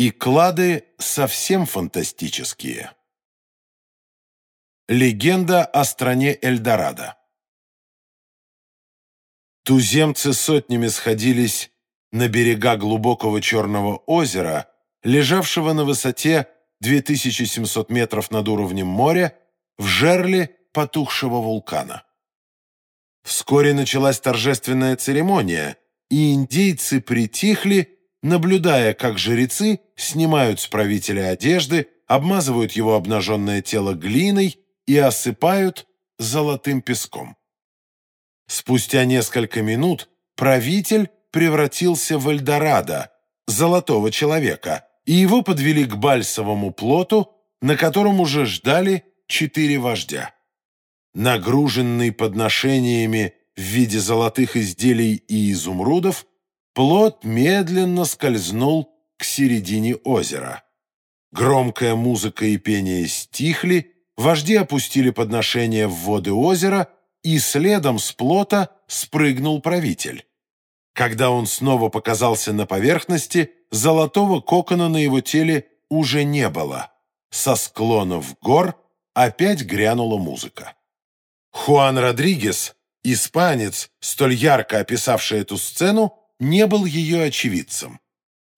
И клады совсем фантастические. Легенда о стране Эльдорадо. Туземцы сотнями сходились на берега глубокого Черного озера, лежавшего на высоте 2700 метров над уровнем моря, в жерле потухшего вулкана. Вскоре началась торжественная церемония, и индейцы притихли, наблюдая, как жрецы снимают с правителя одежды, обмазывают его обнаженное тело глиной и осыпают золотым песком. Спустя несколько минут правитель превратился в Эльдорадо, золотого человека, и его подвели к бальсовому плоту, на котором уже ждали четыре вождя. Нагруженный подношениями в виде золотых изделий и изумрудов, плот медленно скользнул к середине озера. Громкая музыка и пение стихли, Вожди опустили подношение в воды озера, и следом с плота спрыгнул правитель. Когда он снова показался на поверхности, золотого кокона на его теле уже не было. Со склонов гор опять грянула музыка. Хуан Родригес, испанец, столь ярко описавший эту сцену, не был ее очевидцем.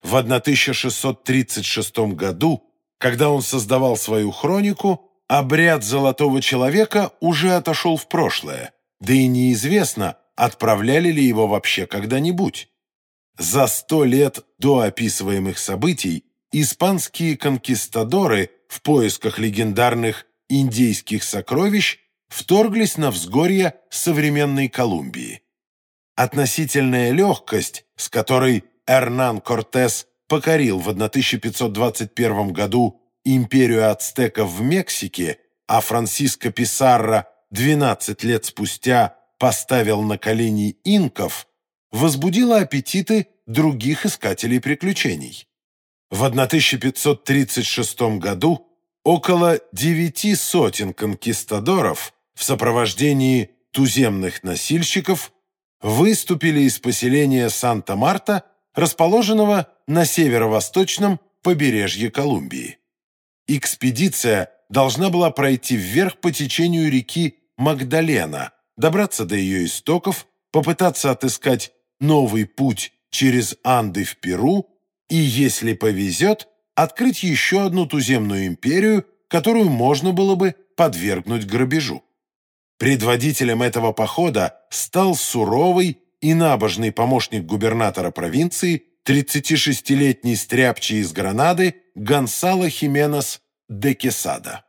В 1636 году, когда он создавал свою хронику, обряд золотого человека уже отошел в прошлое, да и неизвестно, отправляли ли его вообще когда-нибудь. За сто лет до описываемых событий испанские конкистадоры в поисках легендарных индейских сокровищ вторглись на взгорье современной Колумбии. Относительная легкость, с которой Эрнан Кортес покорил в 1521 году империю ацтеков в Мексике, а Франциско Писарро 12 лет спустя поставил на колени инков, возбудила аппетиты других искателей приключений. В 1536 году около девяти сотен конкистадоров в сопровождении туземных носильщиков выступили из поселения Санта-Марта, расположенного на северо-восточном побережье Колумбии. Экспедиция должна была пройти вверх по течению реки Магдалена, добраться до ее истоков, попытаться отыскать новый путь через Анды в Перу и, если повезет, открыть еще одну туземную империю, которую можно было бы подвергнуть грабежу. Предводителем этого похода стал суровый и набожный помощник губернатора провинции 36-летний стряпчий из Гранады Гонсало Хименес де Кесада.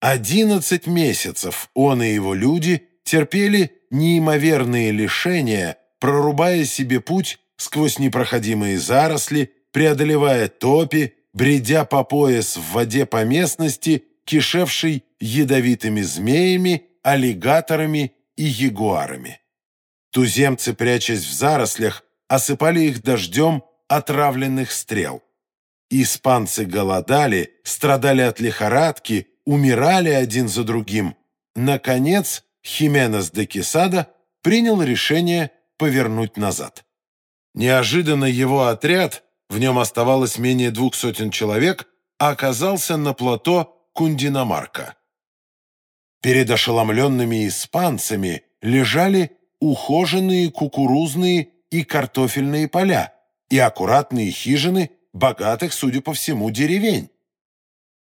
Одиннадцать месяцев он и его люди терпели неимоверные лишения, прорубая себе путь сквозь непроходимые заросли, преодолевая топи, бредя по пояс в воде по местности, кишевшей ядовитыми змеями, аллигаторами и ягуарами. Туземцы, прячась в зарослях, осыпали их дождем отравленных стрел. Испанцы голодали, страдали от лихорадки, умирали один за другим. Наконец, Хименес де Кесада принял решение повернуть назад. Неожиданно его отряд, в нем оставалось менее двух сотен человек, оказался на плато Кундинамарка. Перед ошеломленными испанцами лежали ухоженные кукурузные и картофельные поля и аккуратные хижины богатых, судя по всему, деревень.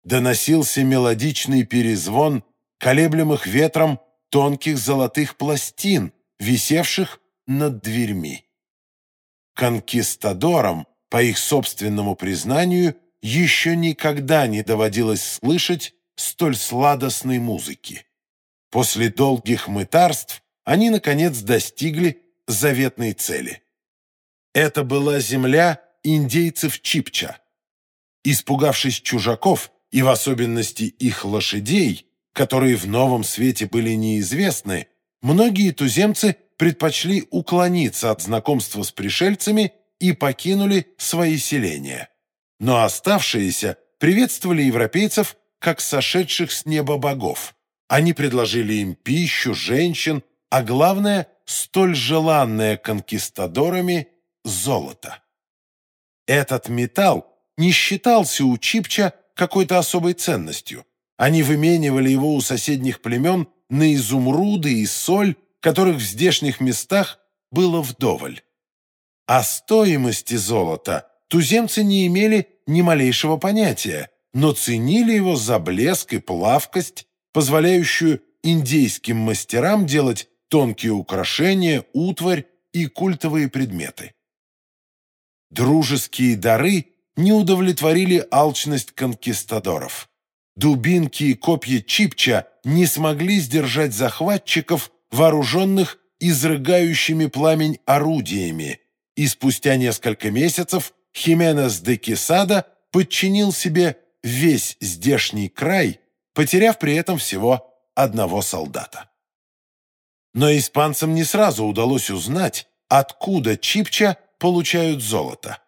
Доносился мелодичный перезвон колеблемых ветром тонких золотых пластин, висевших над дверьми. Конкистадорам, по их собственному признанию, еще никогда не доводилось слышать столь сладостной музыки. После долгих мытарств они, наконец, достигли заветной цели. Это была земля индейцев Чипча. Испугавшись чужаков, и в особенности их лошадей, которые в новом свете были неизвестны, многие туземцы предпочли уклониться от знакомства с пришельцами и покинули свои селения. Но оставшиеся приветствовали европейцев как сошедших с неба богов. Они предложили им пищу, женщин, а главное, столь желанное конкистадорами – золото. Этот металл не считался у Чипча какой-то особой ценностью. Они выменивали его у соседних племен на изумруды и соль, которых в здешних местах было вдоволь. О стоимости золота туземцы не имели ни малейшего понятия, но ценили его за блеск и плавкость, позволяющую индейским мастерам делать тонкие украшения, утварь и культовые предметы. Дружеские дары не удовлетворили алчность конкистадоров. Дубинки и копья Чипча не смогли сдержать захватчиков, вооруженных изрыгающими пламень орудиями, и спустя несколько месяцев Хименес де Кесада подчинил себе весь здешний край, потеряв при этом всего одного солдата. Но испанцам не сразу удалось узнать, откуда Чипча получают золото.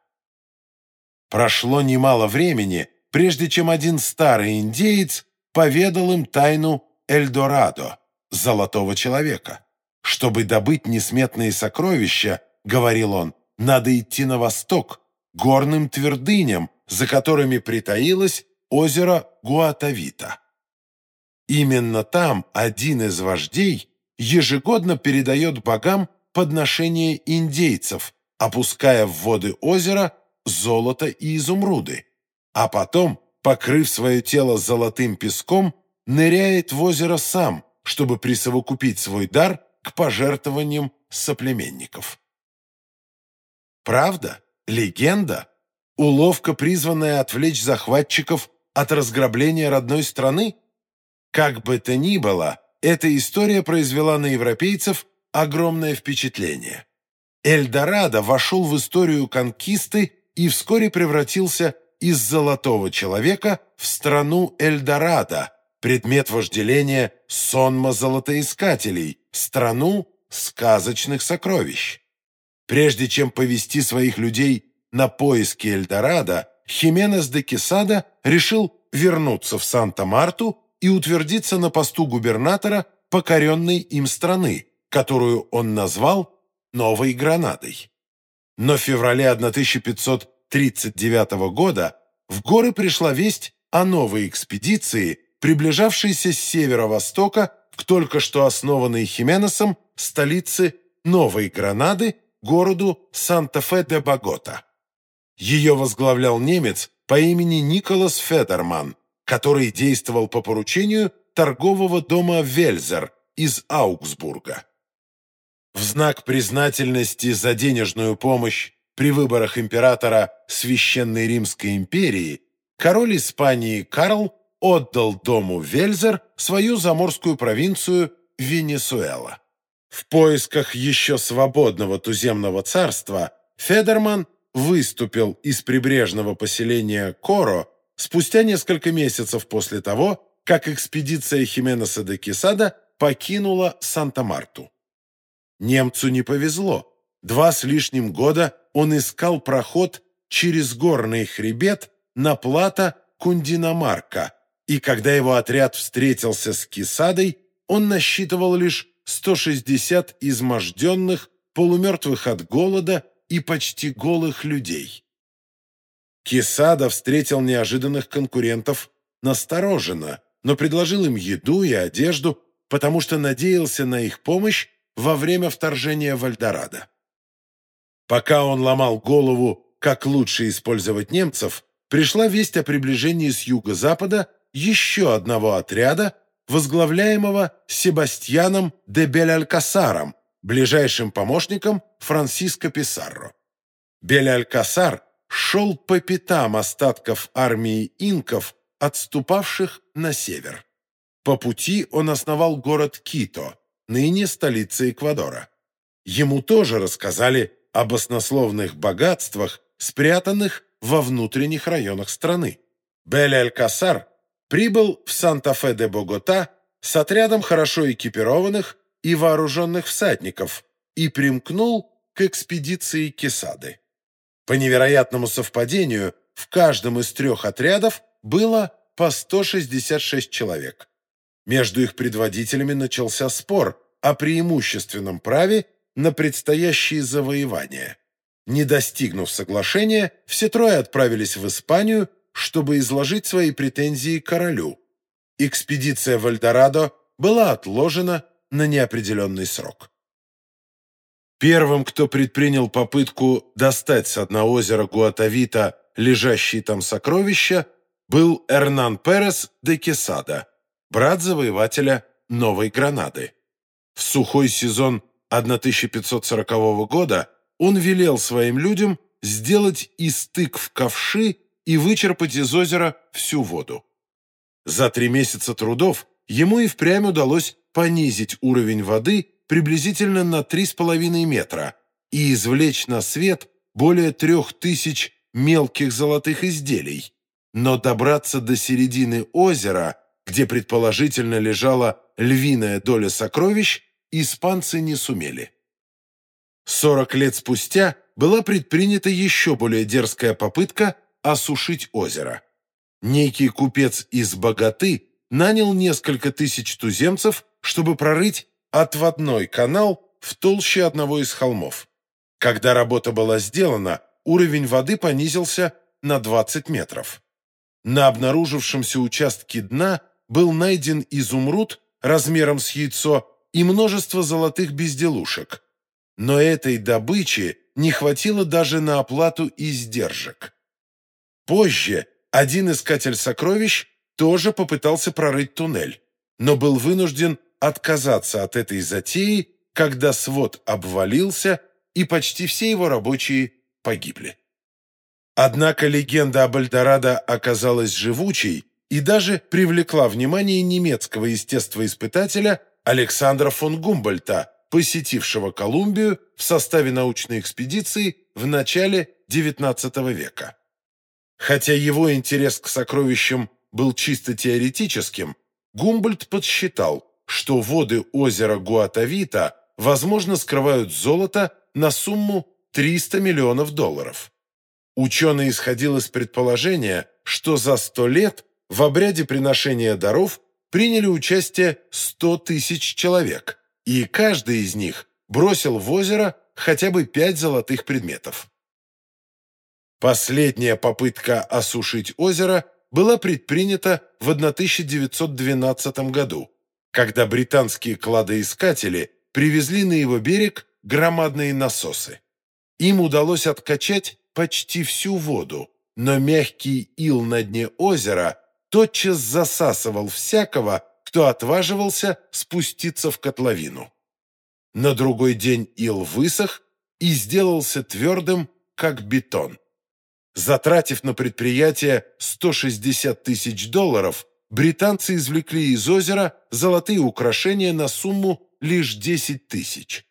Прошло немало времени, прежде чем один старый индеец поведал им тайну Эльдорадо, золотого человека. Чтобы добыть несметные сокровища, говорил он, надо идти на восток, горным твердыням, за которыми притаилось озеро Гуатавита. Именно там один из вождей ежегодно передает богам подношение индейцев, опуская в воды озера золото и изумруды, а потом, покрыв свое тело золотым песком, ныряет в озеро сам, чтобы присовокупить свой дар к пожертвованиям соплеменников. Правда? Легенда? Уловка, призванная отвлечь захватчиков от разграбления родной страны? Как бы то ни было, эта история произвела на европейцев огромное впечатление. Эльдорадо вошел в историю конкисты и вскоре превратился из золотого человека в страну Эльдорадо, предмет вожделения сонма золотоискателей, страну сказочных сокровищ. Прежде чем повести своих людей на поиски Эльдорадо, Хименес де Кесада решил вернуться в Санта-Марту и утвердиться на посту губернатора покоренной им страны, которую он назвал Новой Гранадой. Но в феврале 1539 года в горы пришла весть о новой экспедиции, приближавшейся с северо-востока к только что основанной Хименесом столице Новой Гранады, городу Санта-Фе-де-Багота. Ее возглавлял немец по имени Николас Федерман, который действовал по поручению торгового дома Вельзер из Аугсбурга. В знак признательности за денежную помощь при выборах императора Священной Римской империи король Испании Карл отдал дому Вельзер свою заморскую провинцию Венесуэла. В поисках еще свободного туземного царства Федерман выступил из прибрежного поселения Коро спустя несколько месяцев после того, как экспедиция Хименеса де Кесада покинула Санта-Марту. Немцу не повезло. Два с лишним года он искал проход через горный хребет на плато Кундинамарка, и когда его отряд встретился с Кесадой, он насчитывал лишь 160 изможденных, полумертвых от голода и почти голых людей. Кесада встретил неожиданных конкурентов настороженно, но предложил им еду и одежду, потому что надеялся на их помощь во время вторжения в Альдорадо. Пока он ломал голову, как лучше использовать немцев, пришла весть о приближении с юго-запада еще одного отряда, возглавляемого Себастьяном де Бель-Алькасаром, ближайшим помощником Франсиско Писарро. Бель-Алькасар шел по пятам остатков армии инков, отступавших на север. По пути он основал город Кито, ныне столица Эквадора. Ему тоже рассказали об оснословных богатствах, спрятанных во внутренних районах страны. Бель-Алькасар прибыл в Санта-Фе-де-Богота с отрядом хорошо экипированных и вооруженных всадников и примкнул к экспедиции Кесады. По невероятному совпадению, в каждом из трех отрядов было по 166 человек. Между их предводителями начался спор о преимущественном праве на предстоящие завоевания. Не достигнув соглашения, все трое отправились в Испанию, чтобы изложить свои претензии королю. Экспедиция в Альдорадо была отложена на неопределенный срок. Первым, кто предпринял попытку достать с дна озера Гуатавита лежащие там сокровища, был Эрнан Перес де Кесада, брат завоевателя Новой Гранады. В сухой сезон 1540 года он велел своим людям сделать истык в ковши и вычерпать из озера всю воду. За три месяца трудов ему и впрямь удалось понизить уровень воды приблизительно на 3,5 метра и извлечь на свет более трех тысяч мелких золотых изделий. Но добраться до середины озера, где предположительно лежала львиная доля сокровищ, испанцы не сумели. Сорок лет спустя была предпринята еще более дерзкая попытка осушить озеро. Некий купец из Богаты нанял несколько тысяч туземцев, чтобы прорыть отводной канал в толще одного из холмов. Когда работа была сделана, уровень воды понизился на 20 метров. На обнаружившемся участке дна был найден изумруд размером с яйцо и множество золотых безделушек. Но этой добычи не хватило даже на оплату издержек. Позже один искатель сокровищ тоже попытался прорыть туннель, но был вынужден отказаться от этой затеи, когда свод обвалился и почти все его рабочие погибли. Однако легенда об Эльдорадо оказалась живучей и даже привлекла внимание немецкого естествоиспытателя Александра фон Гумбольта, посетившего Колумбию в составе научной экспедиции в начале XIX века. Хотя его интерес к сокровищам был чисто теоретическим, Гумбольд подсчитал, что воды озера Гуатавита, возможно, скрывают золото на сумму 300 миллионов долларов. Ученый исходил из предположения, что за 100 лет в обряде приношения даров приняли участие 100 тысяч человек, и каждый из них бросил в озеро хотя бы пять золотых предметов. Последняя попытка осушить озеро была предпринята в 1912 году, когда британские кладоискатели привезли на его берег громадные насосы. Им удалось откачать почти всю воду, но мягкий ил на дне озера тотчас засасывал всякого, кто отваживался спуститься в котловину. На другой день ил высох и сделался твердым, как бетон. Затратив на предприятие 160 тысяч долларов, британцы извлекли из озера золотые украшения на сумму лишь 10 тысяч.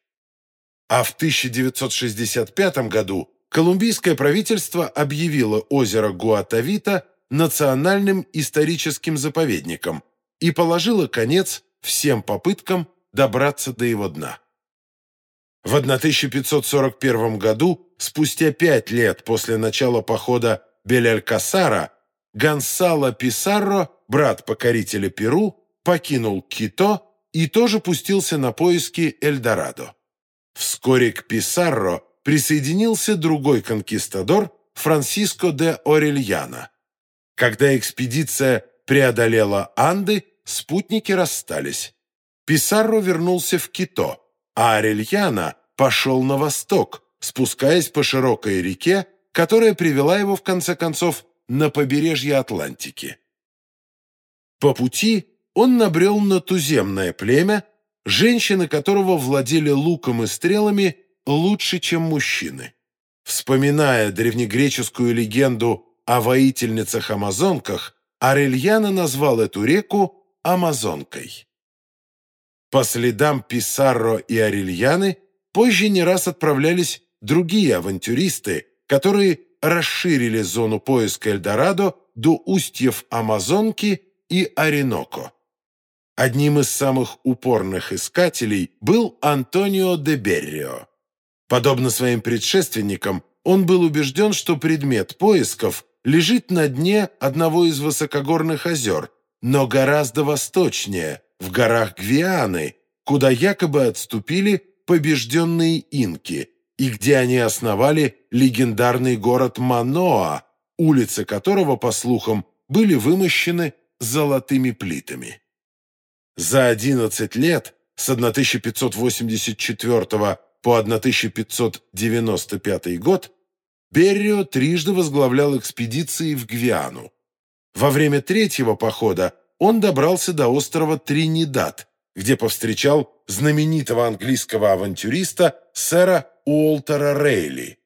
А в 1965 году колумбийское правительство объявило озеро Гуатавита национальным историческим заповедником и положило конец всем попыткам добраться до его дна. В 1541 году, спустя пять лет после начала похода Бель-Алькасара, Гонсало Писарро, брат покорителя Перу, покинул Кито и тоже пустился на поиски Эльдорадо. Вскоре к Писарро присоединился другой конкистадор Франсиско де Орельяна. Когда экспедиция преодолела Анды, спутники расстались. Писарро вернулся в Кито, а Орельяна пошел на восток, спускаясь по широкой реке, которая привела его, в конце концов, на побережье Атлантики. По пути он набрел на туземное племя, женщины которого владели луком и стрелами лучше, чем мужчины. Вспоминая древнегреческую легенду о воительницах-амазонках, Арельяна назвал эту реку Амазонкой. По следам Писарро и Арельяны позже не раз отправлялись другие авантюристы, которые расширили зону поиска Эльдорадо до устьев Амазонки и Ореноко. Одним из самых упорных искателей был Антонио де Беррио. Подобно своим предшественникам, он был убежден, что предмет поисков лежит на дне одного из высокогорных озер, но гораздо восточнее, в горах Гвианы, куда якобы отступили побежденные инки, и где они основали легендарный город Маноа, улицы которого, по слухам, были вымощены золотыми плитами. За 11 лет с 1584 по 1595 год Беррио трижды возглавлял экспедиции в Гвиану. Во время третьего похода он добрался до острова Тринидад, где повстречал знаменитого английского авантюриста сэра Уолтера Рейли.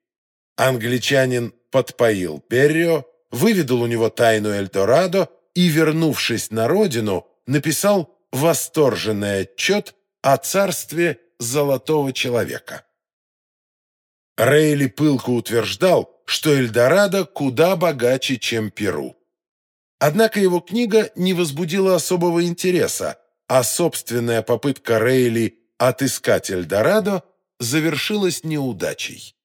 Англичанин подпоил Беррио, выведал у него тайну Эльдорадо и, вернувшись на родину, написал восторженный отчет о царстве золотого человека. Рейли пылко утверждал, что Эльдорадо куда богаче, чем Перу. Однако его книга не возбудила особого интереса, а собственная попытка Рейли отыскать Эльдорадо завершилась неудачей.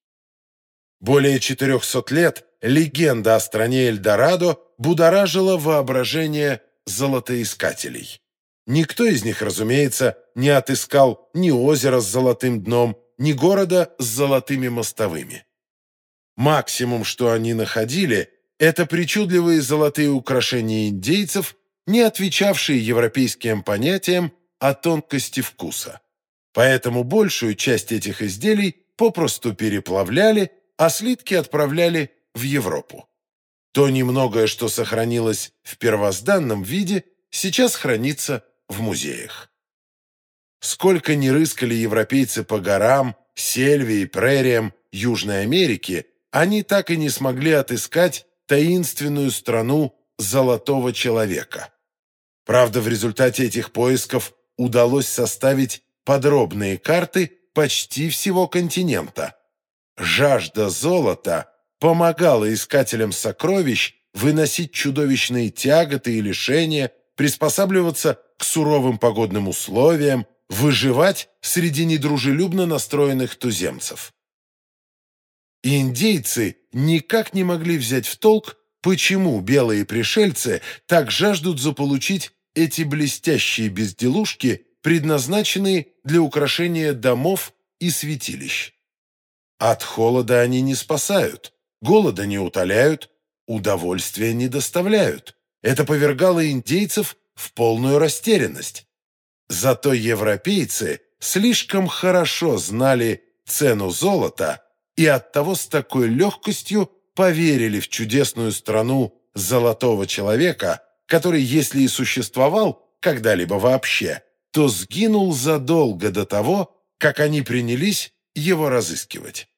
Более 400 лет легенда о стране Эльдорадо будоражила воображение золотоискателей. Никто из них, разумеется, не отыскал ни озера с золотым дном, ни города с золотыми мостовыми. Максимум, что они находили, это причудливые золотые украшения индейцев, не отвечавшие европейским понятиям о тонкости вкуса. Поэтому большую часть этих изделий попросту переплавляли, а слитки отправляли в Европу. То немногое, что сохранилось в первозданном виде, сейчас хранится в музеях. Сколько ни рыскали европейцы по горам, сельве и прериям Южной Америки, они так и не смогли отыскать таинственную страну Золотого Человека. Правда, в результате этих поисков удалось составить подробные карты почти всего континента. Жажда золота помогала искателям сокровищ выносить чудовищные тяготы и лишения, приспосабливаться к суровым погодным условиям, выживать среди недружелюбно настроенных туземцев. Индейцы никак не могли взять в толк, почему белые пришельцы так жаждут заполучить эти блестящие безделушки, предназначенные для украшения домов и святилищ. От холода они не спасают, голода не утоляют, удовольствия не доставляют. Это повергало индейцев в полную растерянность. Зато европейцы слишком хорошо знали цену золота и оттого с такой легкостью поверили в чудесную страну золотого человека, который, если и существовал когда-либо вообще, то сгинул задолго до того, как они принялись его разыскивать.